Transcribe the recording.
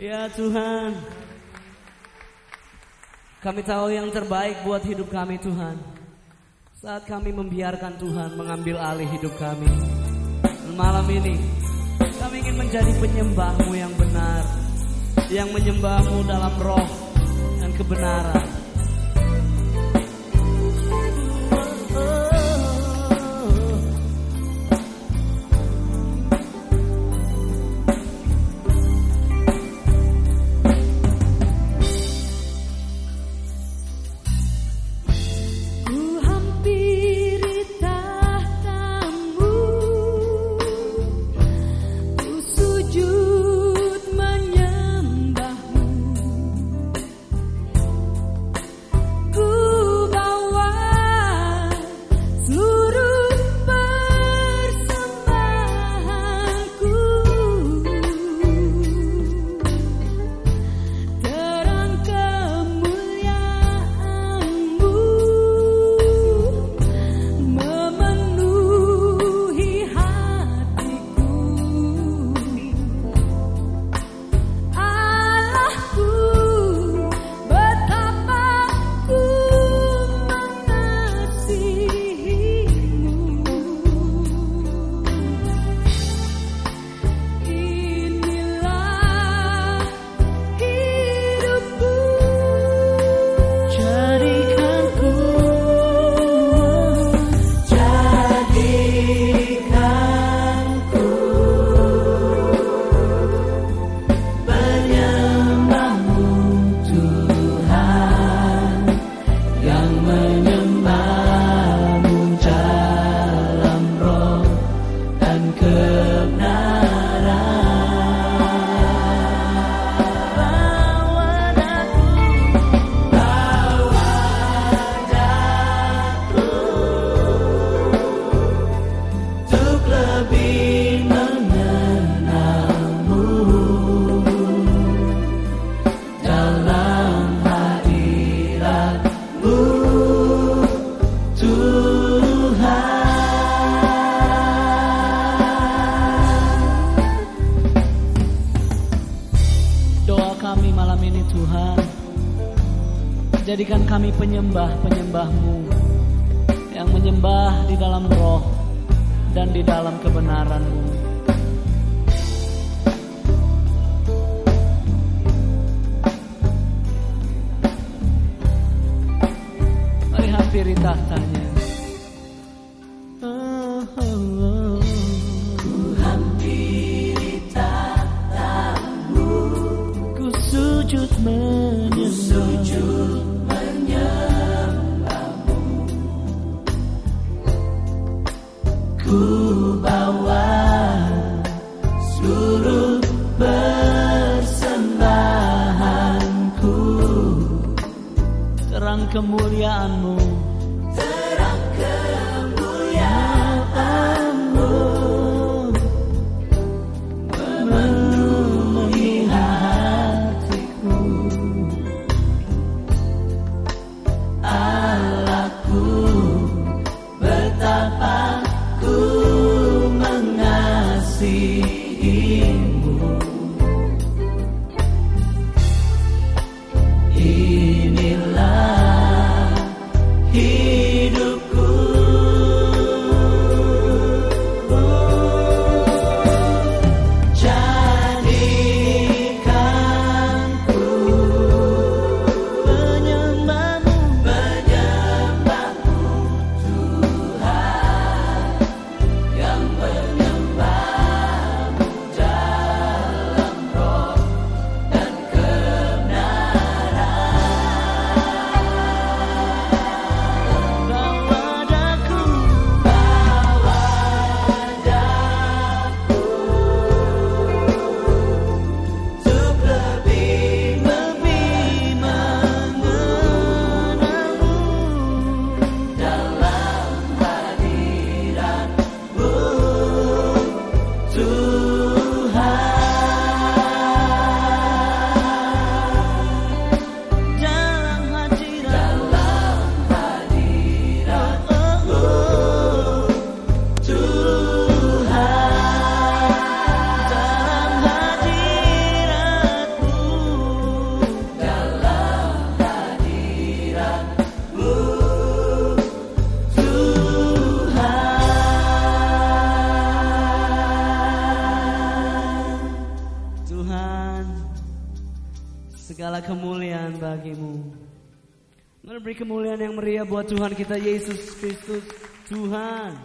Ya Tuhan. Kami tahu yang terbaik buat hidup kami Tuhan. Saat kami membiarkan Tuhan mengambil alih hidup kami malam ini Kami ingin menjadi penyembahmu yang benar Yang menyembahmu dalam roh dan kebenaran Jadikan kami penyembah-penyembahmu Yang menyembah di dalam roh Dan di dalam kebenaranmu. Mari hampiri tahtanya. Oh, oh, sujud menyembah. Sujud menyembahmu Ku bawa seluruh persembahanku. Terang kemuliaanmu 荧幕。Tuhan. Segala kemuliaan bagimu. Mari beri kemuliaan yang meriah buat Tuhan kita Yesus Kristus Tuhan.